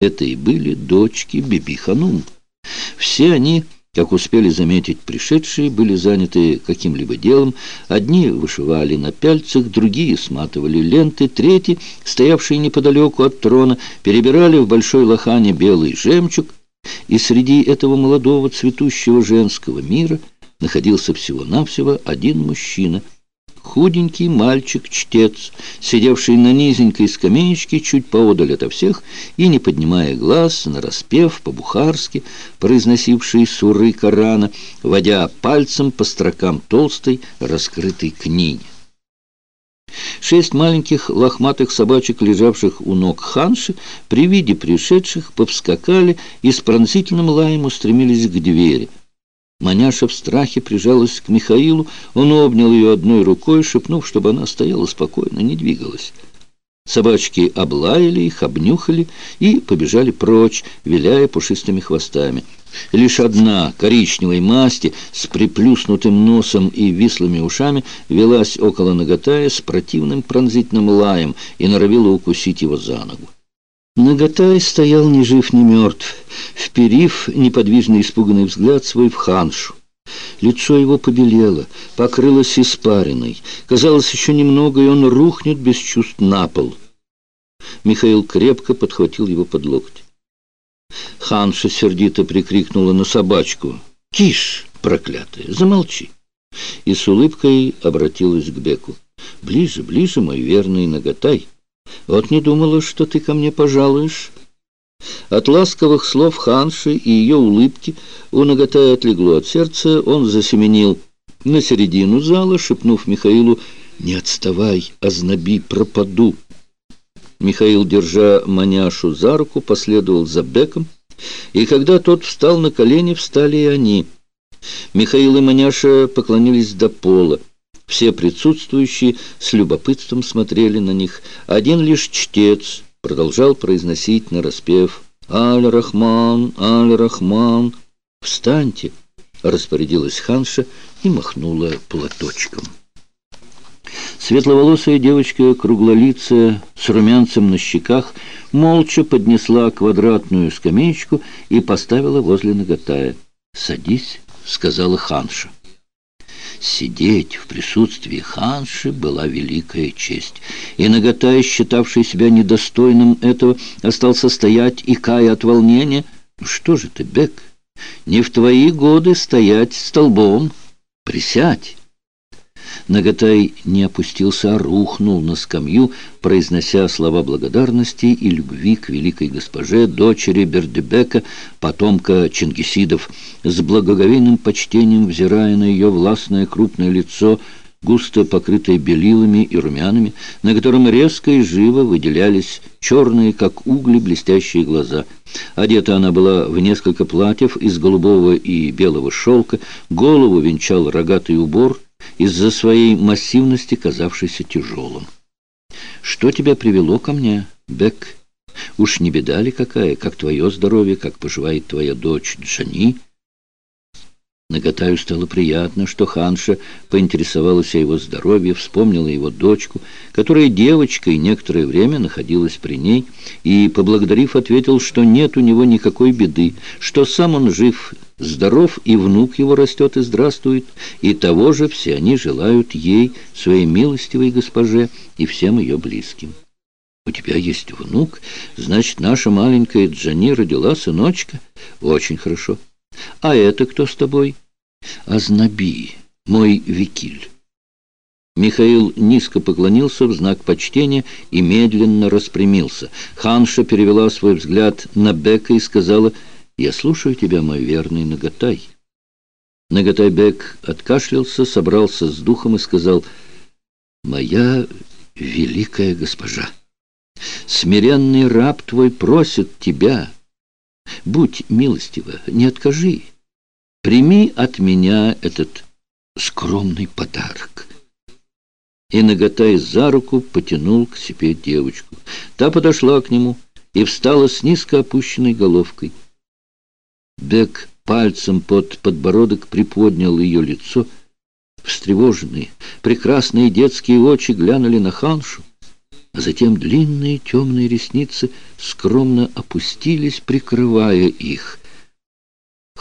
Это и были дочки Биби-ханум. Все они, как успели заметить пришедшие, были заняты каким-либо делом. Одни вышивали на пяльцах, другие сматывали ленты, третьи, стоявшие неподалеку от трона, перебирали в большой лохане белый жемчуг. И среди этого молодого цветущего женского мира находился всего-навсего один мужчина — худенький мальчик-чтец, сидевший на низенькой скамеечке чуть поодаль ото всех и, не поднимая глаз, нараспев по-бухарски, произносивший суры Корана, водя пальцем по строкам толстой раскрытой книги. Шесть маленьких лохматых собачек, лежавших у ног ханши, при виде пришедших повскакали и с пронзительным лаем устремились к двери — Маняша в страхе прижалась к Михаилу, он обнял ее одной рукой, шепнув, чтобы она стояла спокойно, не двигалась. Собачки облаяли их, обнюхали и побежали прочь, виляя пушистыми хвостами. Лишь одна коричневой масти с приплюснутым носом и вислыми ушами велась около наготая с противным пронзительным лаем и норовила укусить его за ногу. Наготай стоял ни жив, ни мертв, вперив неподвижный испуганный взгляд свой в ханшу. Лицо его побелело, покрылось испариной. Казалось, еще немного, и он рухнет без чувств на пол. Михаил крепко подхватил его под локоть. Ханша сердито прикрикнула на собачку. «Тише, проклятая, замолчи!» И с улыбкой обратилась к Беку. «Ближе, ближе, мой верный Наготай!» Вот не думала, что ты ко мне пожалуешь». От ласковых слов Ханши и ее улыбки у наготая отлегло от сердца, он засеменил на середину зала, шепнув Михаилу «Не отставай, ознаби, пропаду». Михаил, держа маняшу за руку, последовал за Беком, и когда тот встал на колени, встали и они. Михаил и маняша поклонились до пола. Все присутствующие с любопытством смотрели на них. Один лишь чтец продолжал произносить нараспев «Аль-Рахман, Аль-Рахман». «Встаньте!» — распорядилась ханша и махнула платочком. Светловолосая девочка, круглолицая, с румянцем на щеках, молча поднесла квадратную скамеечку и поставила возле наготая. «Садись», — сказала ханша. Сидеть в присутствии ханши была великая честь. И Наготай, считавший себя недостойным этого, остался стоять, и кая от волнения. «Ну что же ты, Бек, не в твои годы стоять столбом? Присядь!» Наготай не опустился, а рухнул на скамью, произнося слова благодарности и любви к великой госпоже, дочери Бердебека, потомка Чингисидов, с благоговейным почтением взирая на ее властное крупное лицо, густо покрытое белилами и румянами, на котором резко и живо выделялись черные, как угли, блестящие глаза. Одета она была в несколько платьев из голубого и белого шелка, голову венчал рогатый убор — из-за своей массивности казавшейся тяжелым. «Что тебя привело ко мне, Бек? Уж не беда ли какая? Как твое здоровье? Как поживает твоя дочь Джани?» Наготаю стало приятно, что Ханша поинтересовалась о его здоровье, вспомнила его дочку, которая девочкой некоторое время находилась при ней, и, поблагодарив, ответил, что нет у него никакой беды, что сам он жив, здоров, и внук его растет и здравствует, и того же все они желают ей, своей милостивой госпоже и всем ее близким. «У тебя есть внук, значит, наша маленькая Джани родила сыночка? Очень хорошо». «А это кто с тобой?» «Азнаби, мой викиль». Михаил низко поклонился в знак почтения и медленно распрямился. Ханша перевела свой взгляд на Бека и сказала, «Я слушаю тебя, мой верный Наготай». Наготай Бек откашлялся, собрался с духом и сказал, «Моя великая госпожа, смиренный раб твой просит тебя, Будь милостива, не откажи. Прими от меня этот скромный подарок». И, наготая за руку, потянул к себе девочку. Та подошла к нему и встала с низко опущенной головкой. Бек пальцем под подбородок приподнял ее лицо. Встревоженные, прекрасные детские очи глянули на ханшу. а затем длинные темные ресницы скромно опустились, прикрывая их.